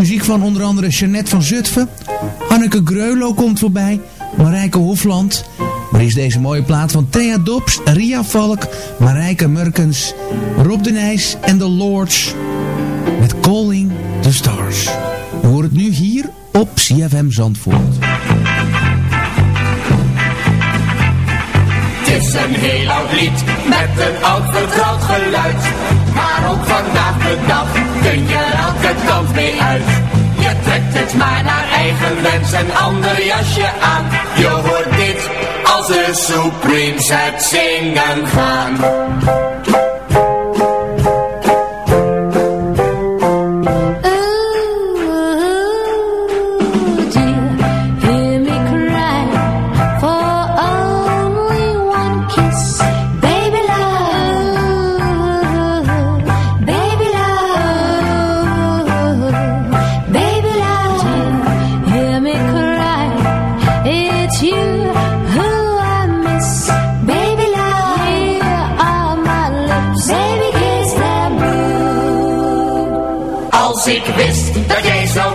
Muziek van onder andere Jeannette van Zutphen... Anneke Greulo komt voorbij. Marijke Hofland. Maar is deze mooie plaat van Thea Dobbs, Ria Valk, Marijke Murkens, Rob de Nijs en The Lords. Met Calling the Stars. We horen het nu hier op CFM Zandvoort. Het is een heel oud lied met een oud vertrouwd geluid. Maar ook vandaag de dag kun je elke kant mee uit. Je trekt het maar naar eigen wens een ander jasje aan. Je hoort dit de Supremes het zingen gaan. Zou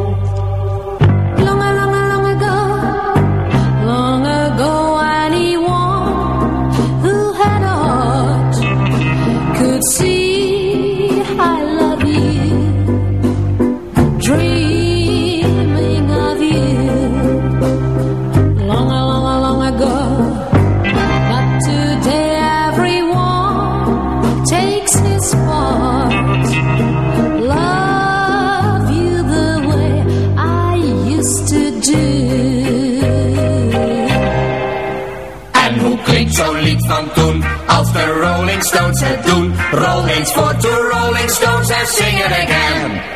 Rolling for the Rolling Stones and sing it again.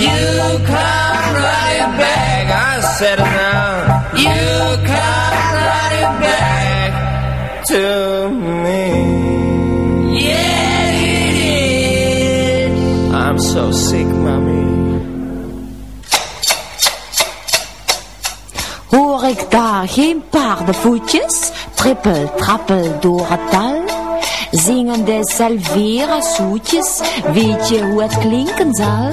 You come running back. I said it now. You come running back to me. Yeah, it is. I'm so sick, mommy. ik daar geen paardenvoetjes, trippel, trappel door het dal. Zingende salvera zoetjes, weet je hoe het klinken zal?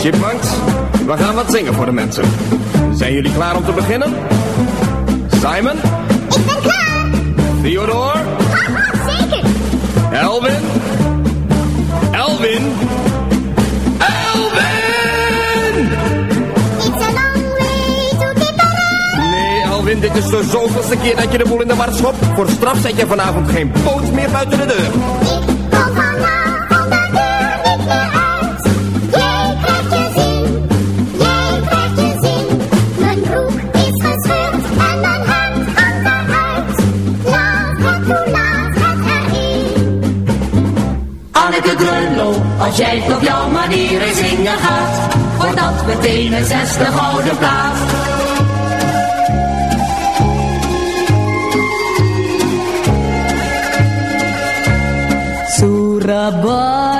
chipmunks. We gaan wat zingen voor de mensen. Zijn jullie klaar om te beginnen? Simon? Ik ben klaar. Theodore? Haha, zeker. Elvin? Elvin? dit is de zoveelste keer dat je de boel in de war schopt. Voor straf zet je vanavond geen poot meer buiten de deur. Als jij op jouw manier in zingen gaat, wordt dat meteen een zesde gouden plaat. Surabaya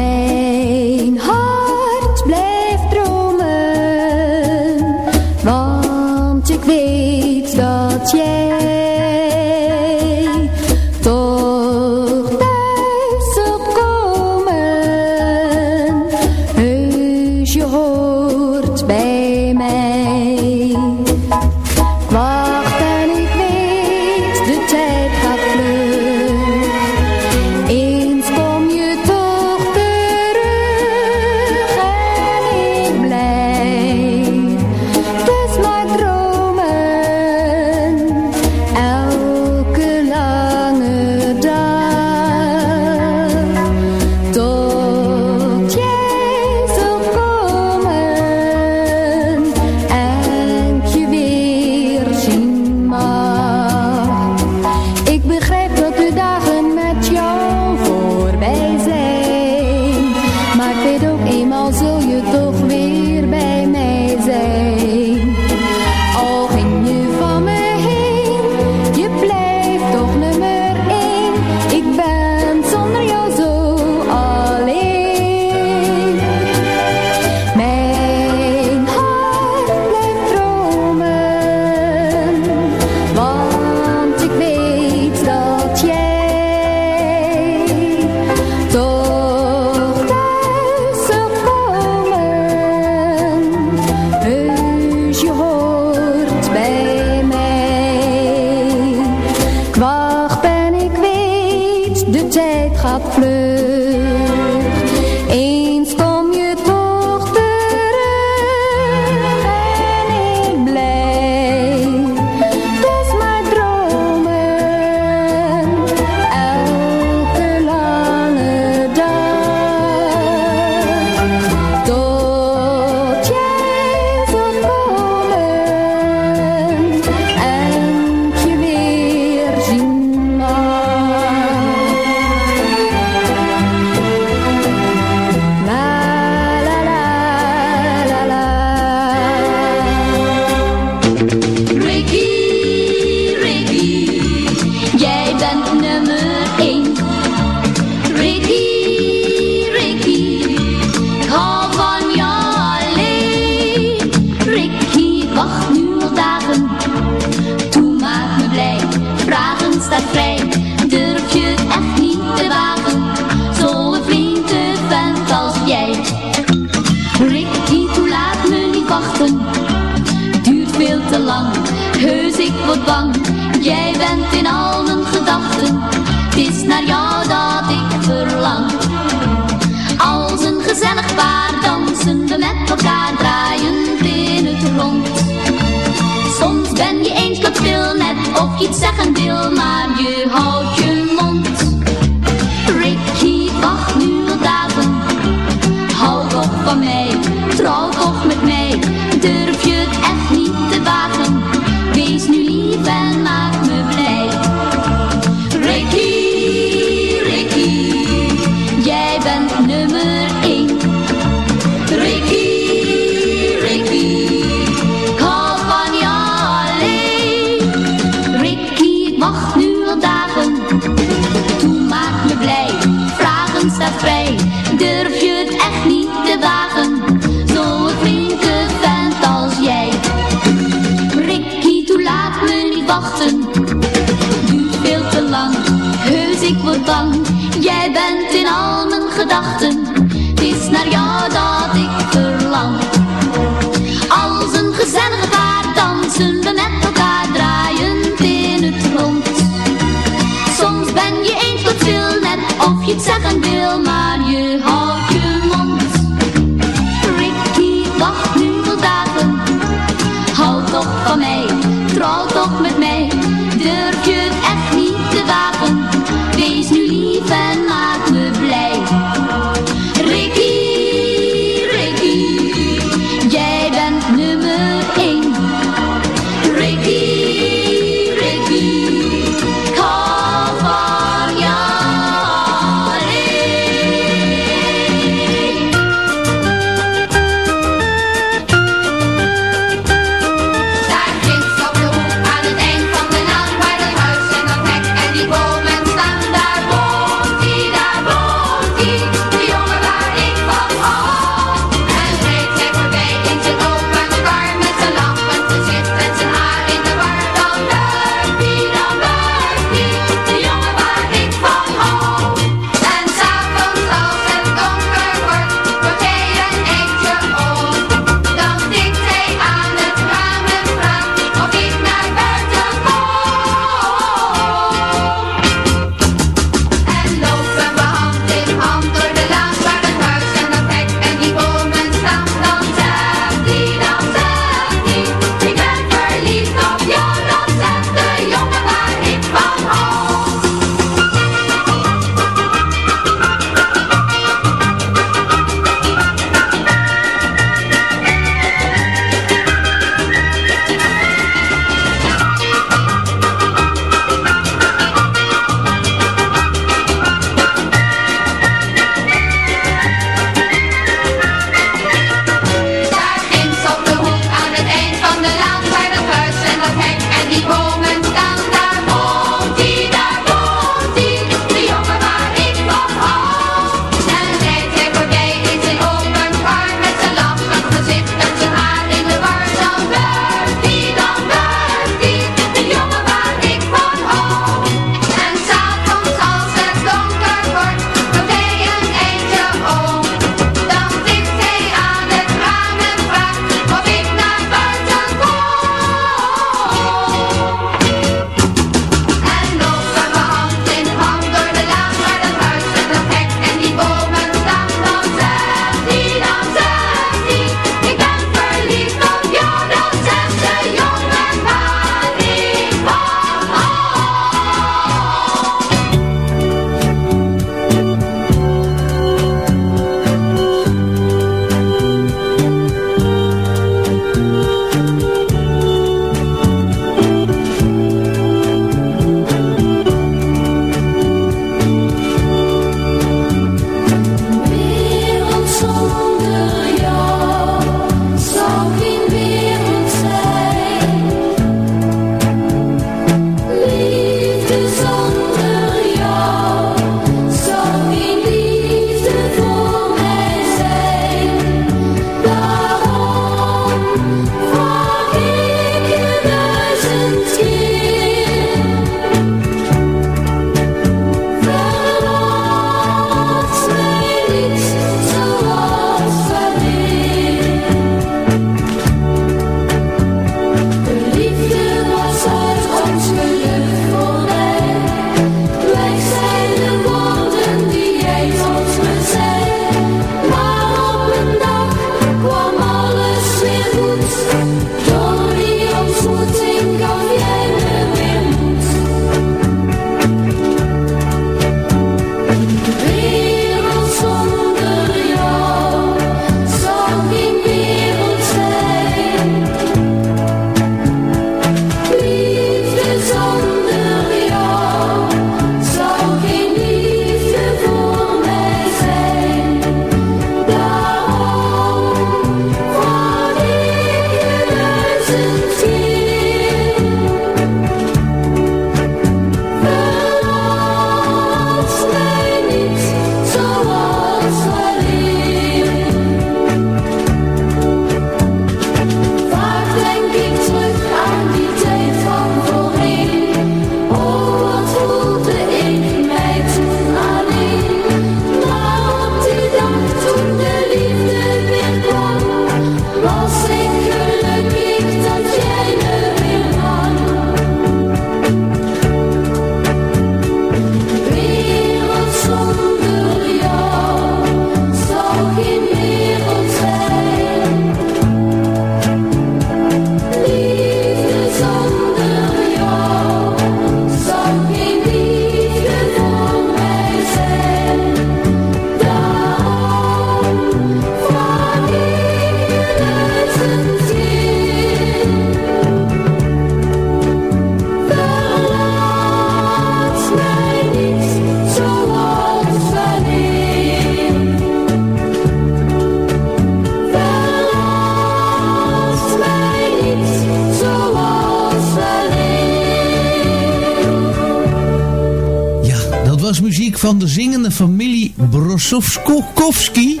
Van de zingende familie Brosowski.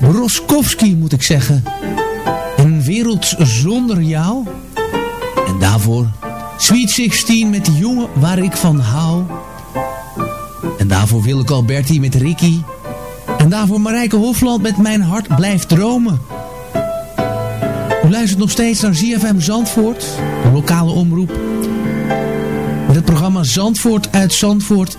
Broskowski moet ik zeggen. Een wereld zonder jou. En daarvoor Sweet 16 met de jongen waar ik van hou. En daarvoor Willeke Alberti met Ricky. En daarvoor Marijke Hofland met Mijn hart blijft dromen. U luistert nog steeds naar ZFM Zandvoort, de lokale omroep. Met het programma Zandvoort uit Zandvoort.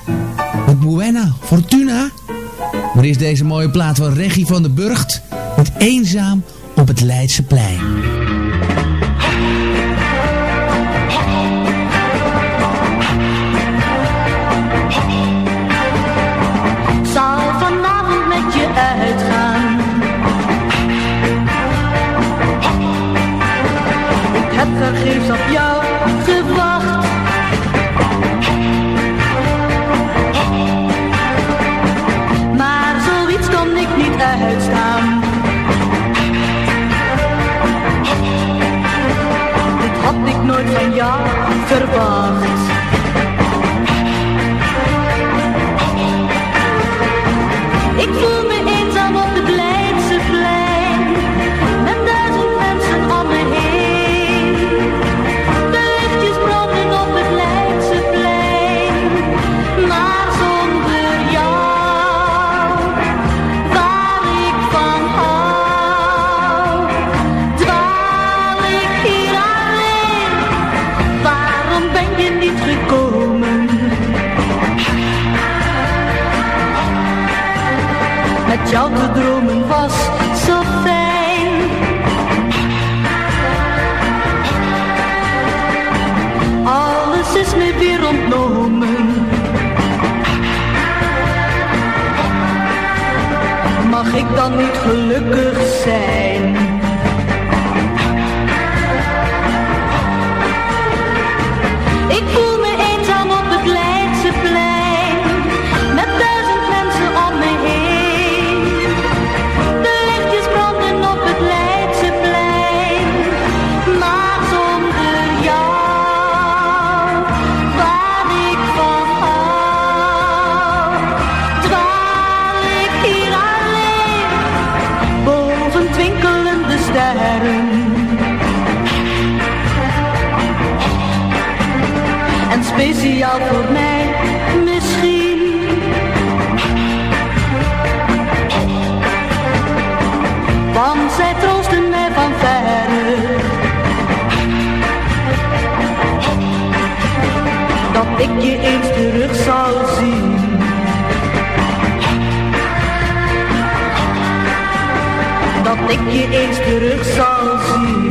Met Buena, Fortuna. Maar is deze mooie plaat van Regie van den Burgt. Met Eenzaam op het Leidseplein. zal vanavond met je uitgaan. Ik heb vergeefs op jou uitstaan. Dit had ik nooit van jou verwacht. Gelukkig zijn? Ik je eens terug zal zien. Dat ik je eens terug zal zien.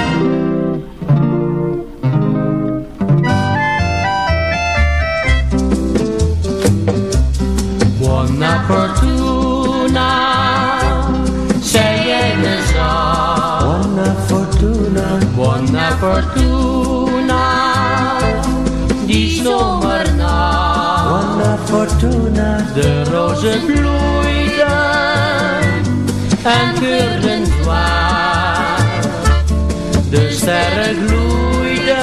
fortuna de stad. Buona fortuna. Buona fortuna Die zomerna Buona fortuna. De rozen bloeiden En geuren zwaar. De sterren gloeiden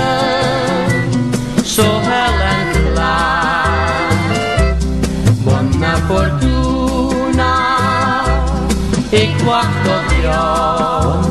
Zo hel en klaar. Ik wacht op jou.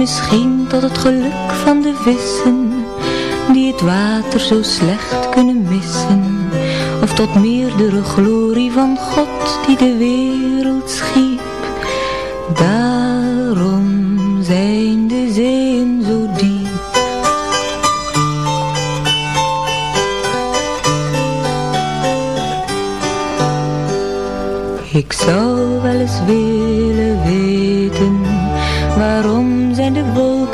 Misschien tot het geluk van de vissen, die het water zo slecht kunnen missen. Of tot meerdere glorie van God die de wereld schiep. Daarom zijn de zeeën zo diep. Ik zou wel eens willen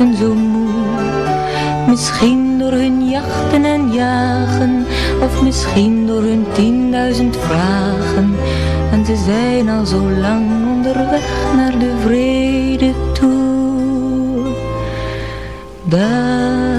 zo moe? Misschien door hun jachten en jagen, of misschien door hun tienduizend vragen. En ze zijn al zo lang onderweg naar de vrede toe. Daarom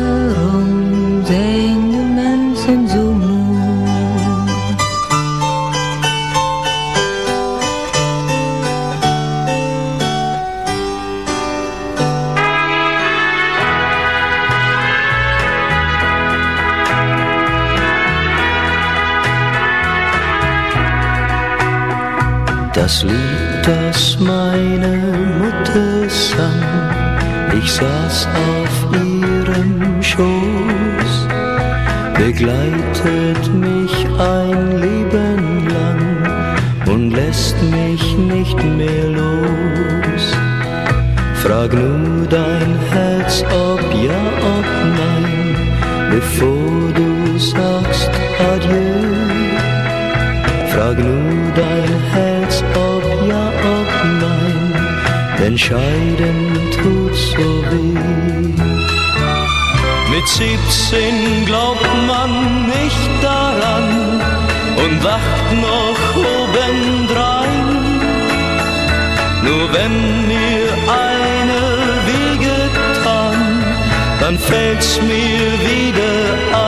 begleitet mich ein Leben lang und lässt mich nicht mehr los. Frag nur dein Herz, ob ja, ob nein, bevor du sagst Adieu. Frag nur dein Herz, ob ja, ob nein, denn Scheiden tut so weh. Mit 17 glaubt man nicht daran und wacht noch obendrein. Nur wenn mir eine wehgetan, dann fällt's mir wieder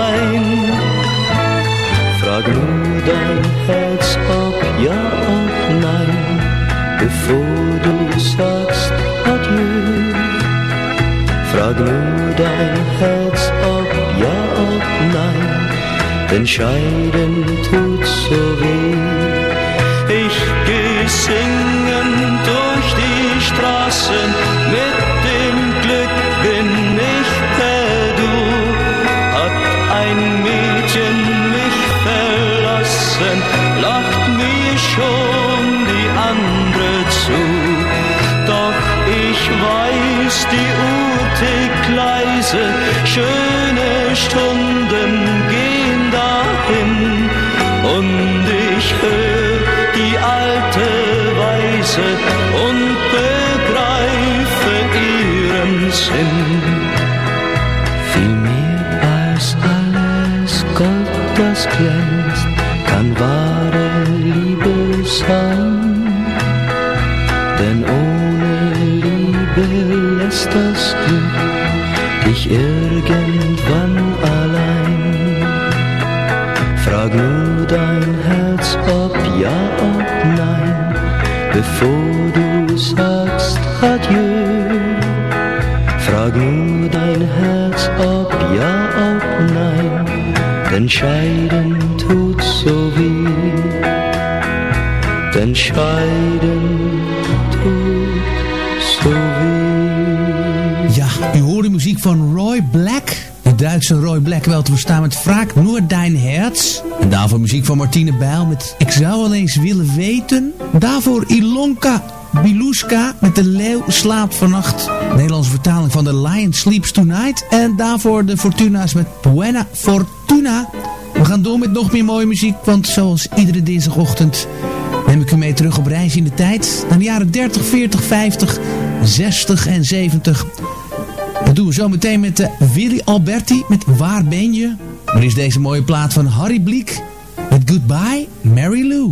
ein. Frag nur dein Herz, ob ja, ob nein, bevor du sagst Adieu. Frag nur dein Herz, ob ja, ob nein, denn Scheiden tut so weh. Stunden gehen dahin. Und ich hör die alte Weise und begreife ihren Sinn. Viel mehr als alles Gold, das glänzt, kann wahre Liebe sein. Denn ohne Liebe lässt das Glück dich irgendwann ja, ob nein, bevor du sagst Adieu. Frag nur dein Herz, ob ja, ob nein, denn Scheiden Duitse Roy Black wel te verstaan met Vraag Nur Dein Herz. En daarvoor muziek van Martine Bijl met Ik zou wel eens willen weten. Daarvoor Ilonka Biluska met De Leeuw slaapt vannacht. Nederlandse vertaling van The Lion Sleeps Tonight. En daarvoor de Fortuna's met Buena Fortuna. We gaan door met nog meer mooie muziek, want zoals iedere dinsdagochtend neem ik u mee terug op reis in de tijd. Naar de jaren 30, 40, 50, 60 en 70. Dat doen we zo meteen met uh, Willy Alberti met Waar ben je? Maar is deze mooie plaat van Harry Bliek met Goodbye Mary Lou.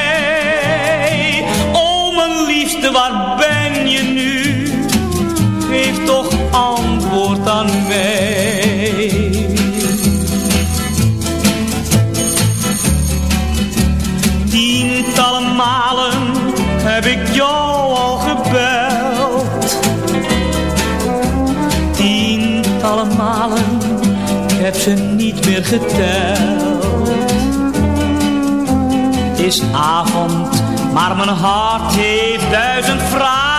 Liefste, waar ben je nu? Geef toch antwoord aan mij. Tientallen malen heb ik jou al gebeld. Tientallen malen, heb ze niet meer geteld. Het is avond, maar mijn hart heeft duizend vragen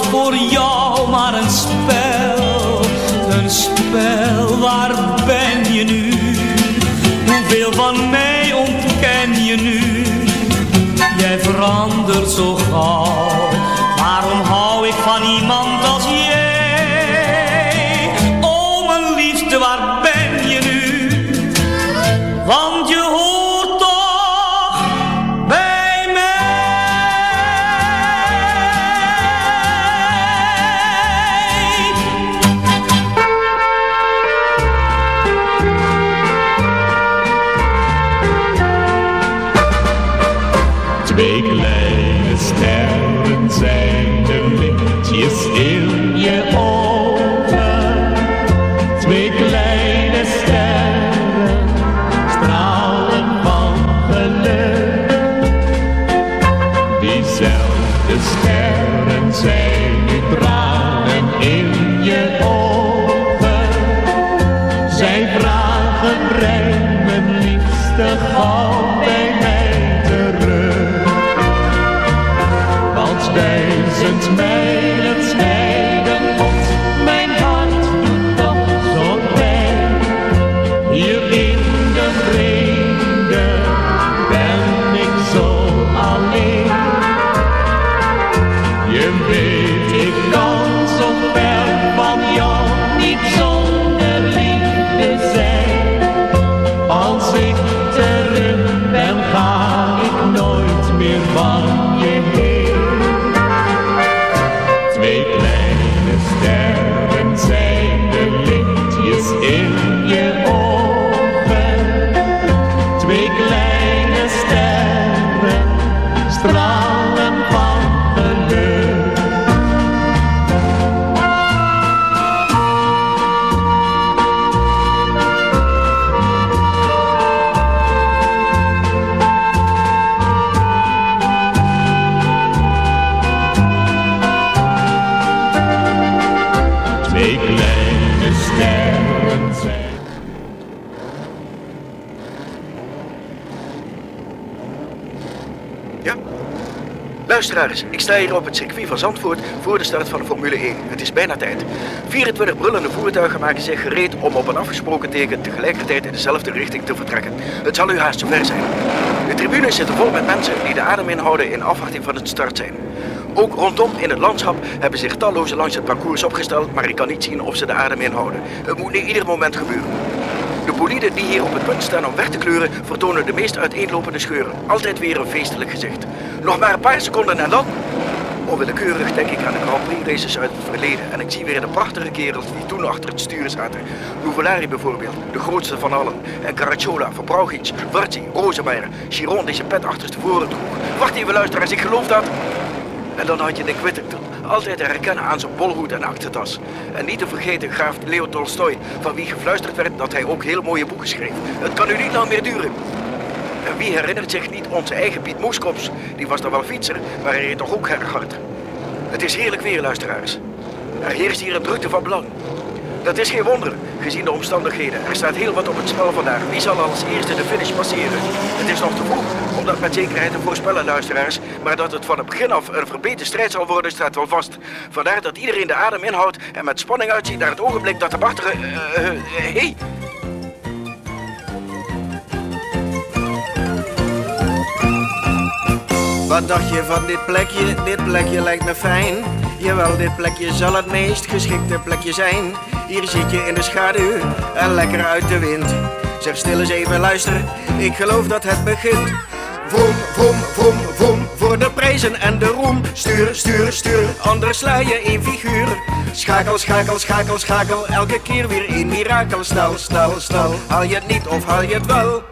voor jou maar een hier op het circuit van Zandvoort voor de start van de Formule 1. Het is bijna tijd. 24 brullende voertuigen maken zich gereed om op een afgesproken teken tegelijkertijd in dezelfde richting te vertrekken. Het zal u haast zover zijn. De tribunes zitten vol met mensen die de adem inhouden in afwachting van het start zijn. Ook rondom in het landschap hebben zich talloze langs het parcours opgesteld, maar ik kan niet zien of ze de adem inhouden. Het moet niet ieder moment gebeuren. De boliden die hier op het punt staan om weg te kleuren, vertonen de meest uiteenlopende scheuren. Altijd weer een feestelijk gezicht. Nog maar een paar seconden en dan... Onwillekeurig denk ik aan de Grand Prix races uit het verleden. En ik zie weer de prachtige kerels die toen achter het stuur zaten. Nuvolari bijvoorbeeld, de grootste van allen. En Caracciola, Verbrauchic, Varzi, Rosemeyer, Chiron die zijn pet achterstevoren droeg. Wacht even luisteraars, ik geloof dat... En dan had je Dick Whittington, altijd te herkennen aan zijn bolhoed en aktentas. En niet te vergeten graaf Leo Tolstoy, van wie gefluisterd werd dat hij ook heel mooie boeken schreef. Het kan u niet lang meer duren. Wie herinnert zich niet onze eigen Piet Moeskops? Die was dan wel fietser, maar hij reed toch ook erg hard. Het is heerlijk weer, luisteraars. Er heerst hier een drukte van belang. Dat is geen wonder, gezien de omstandigheden. Er staat heel wat op het spel vandaag. Wie zal als eerste de finish passeren? Het is nog te vroeg om dat met zekerheid te voorspellen, luisteraars. Maar dat het van het begin af een verbeterde strijd zal worden, staat wel vast. Vandaar dat iedereen de adem inhoudt en met spanning uitziet naar het ogenblik dat de hey, Wat dacht je van dit plekje? Dit plekje lijkt me fijn. Jawel, dit plekje zal het meest geschikte plekje zijn. Hier zit je in de schaduw en lekker uit de wind. Zeg stil eens even luister, ik geloof dat het begint. Vroom, vroom, vroom, vroom, voor de prijzen en de roem. Stuur, stuur, stuur, anders sla je in figuur. Schakel, schakel, schakel, schakel, elke keer weer een mirakel. Snel, snel, snel, haal je het niet of haal je het wel?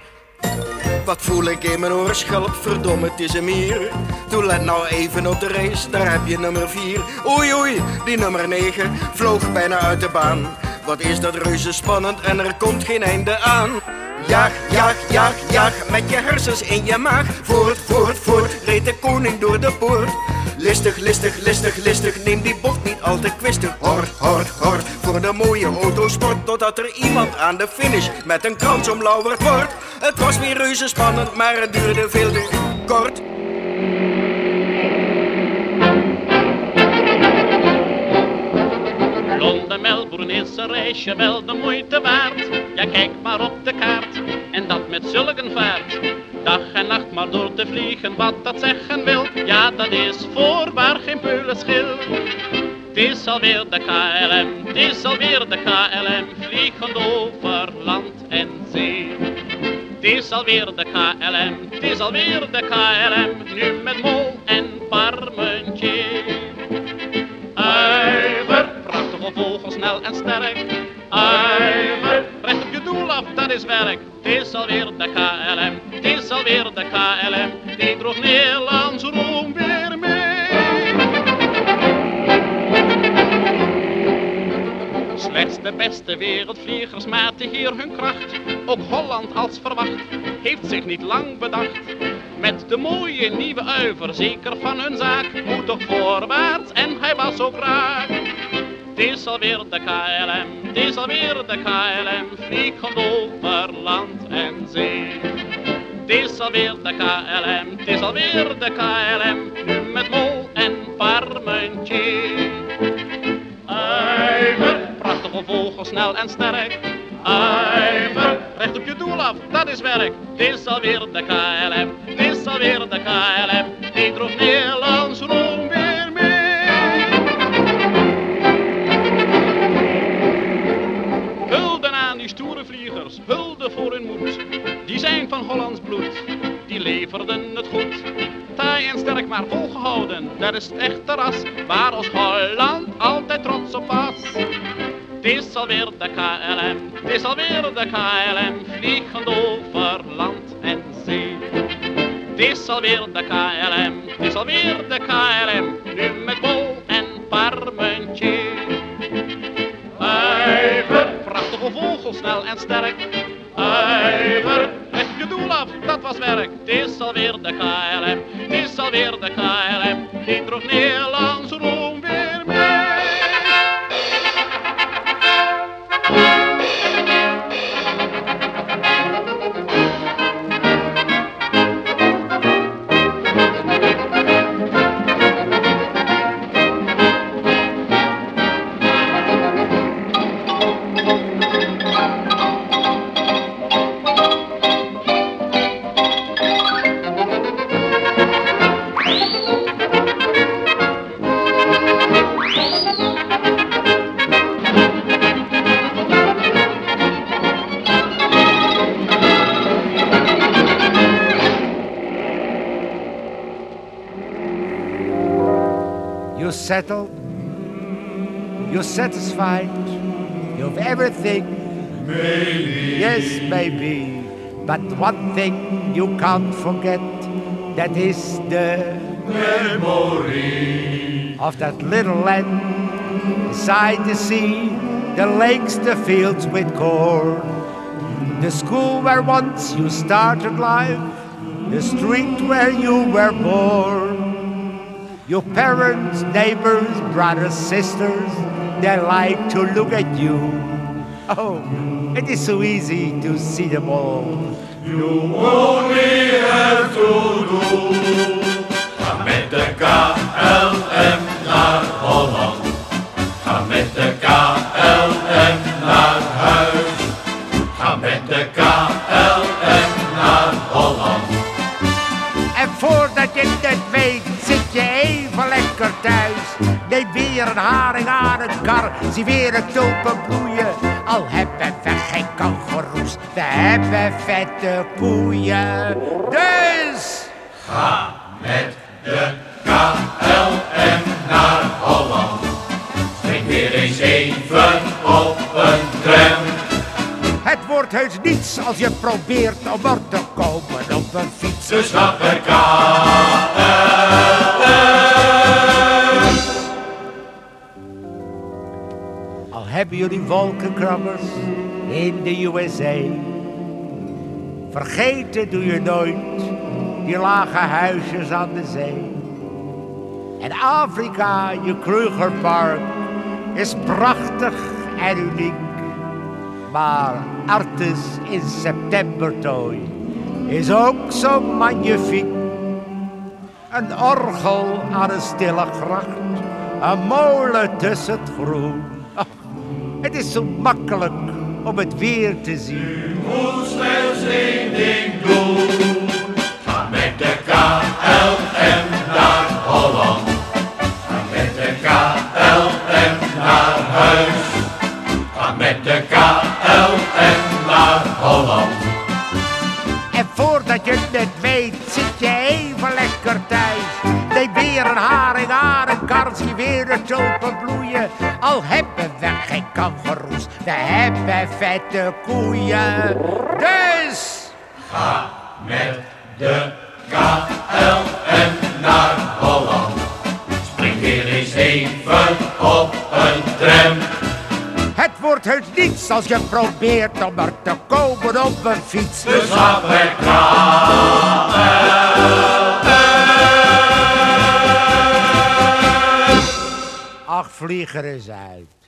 Wat voel ik in mijn oorschelp, verdomme, het is een mier. Toen let nou even op de race, daar heb je nummer 4. Oei oei, die nummer 9 vloog bijna uit de baan. Wat is dat reuze spannend en er komt geen einde aan. Jaag, jaag, jaag, jaag, met je hersens in je maag. Voort, voort, voort, reed de koning door de poort. Listig, listig, listig, listig, neem die bocht niet al te kwistig. Hort, hort, hort, voor de mooie autosport. Totdat er iemand aan de finish met een krans omlauwerd wordt. Het was weer reuze spannend, maar het duurde veel te kort. Londen, Melbourne is een reisje wel de moeite waard. Ja, kijk maar op de kaart en dat met zulke vaart. Dag en nacht maar door te vliegen, wat dat zeggen wil. Ja, dat is voorwaar geen peulenschil. Het is alweer de KLM, het is alweer de KLM, vliegend over land en zee. Het is alweer de KLM, het is alweer de KLM, nu met mol en parmentje. Uiver, prachtige vogel, snel en sterk. Uiver, recht op je doel af, dat is werk. Het is alweer de KLM, de KLM, die droeg Nederlands roem weer mee. Slechts de beste wereldvliegers maten hier hun kracht. Ook Holland als verwacht heeft zich niet lang bedacht. Met de mooie nieuwe uiver, zeker van hun zaak, moet toch voorwaarts en hij was ook raak. Het is alweer de KLM, het is alweer de KLM, vliegend over land en zee. Is alweer de KLM, het is alweer de KLM, nu met mol en parmentje. Uiver, prachtige vogel, snel en sterk. Uiver, recht op je doel af, dat is werk. Het is alweer de KLM, het is alweer de KLM. Die droeg Nederlands roem weer mee. Hulde aan die stoere vliegers, hulde voor hun moed. Van Hollands bloed, die leverden het goed. Taai en sterk maar volgehouden, dat is het echte ras. Waar als Holland altijd trots op was. Het is alweer de KLM, het is alweer de KLM, vliegend over land en zee. Het is alweer de KLM, het is alweer de KLM, nu met bol en parmentje. Uiver, prachtige vogel, snel en sterk. Uiver, af, dat was werk. Het is alweer de KLM, het is alweer de KLM, die droeg Nederlands roem weer mee. Satisfied. You've everything. Maybe. Yes, maybe. But one thing you can't forget. That is the memory of that little land beside the sea the lakes, the fields with corn. The school where once you started life, the street where you were born. Your parents, neighbors, brothers, sisters, they like to look at you. Oh, it is so easy to see them all. You only have to do. Ga zie weer een tulpen bloeien. Al hebben we geen kangoeroes, we hebben vette koeien. Dus... Ga met de KLM naar Holland. Spring weer eens even op een tram. Het wordt heus niets als je probeert om er te komen op een fiets. Dus wolkenkrabbers in de USA. Vergeten doe je nooit die lage huisjes aan de zee. En Afrika, je Krugerpark, is prachtig en uniek. Maar Artis in septembertooi is ook zo magnifiek. Een orgel aan een stille gracht, een molen tussen het groen. Het is zo makkelijk om het weer te zien. moet slechts doen. Ga met de KLM zie weer bloeien. Al hebben we geen kangoeroes, we hebben vette koeien. Dus... Ga met de KLM naar Holland. Spring weer eens even op een tram. Het wordt heus niets als je probeert om er te komen op een fiets. Dus KLM. Ach, vlieg er eens uit.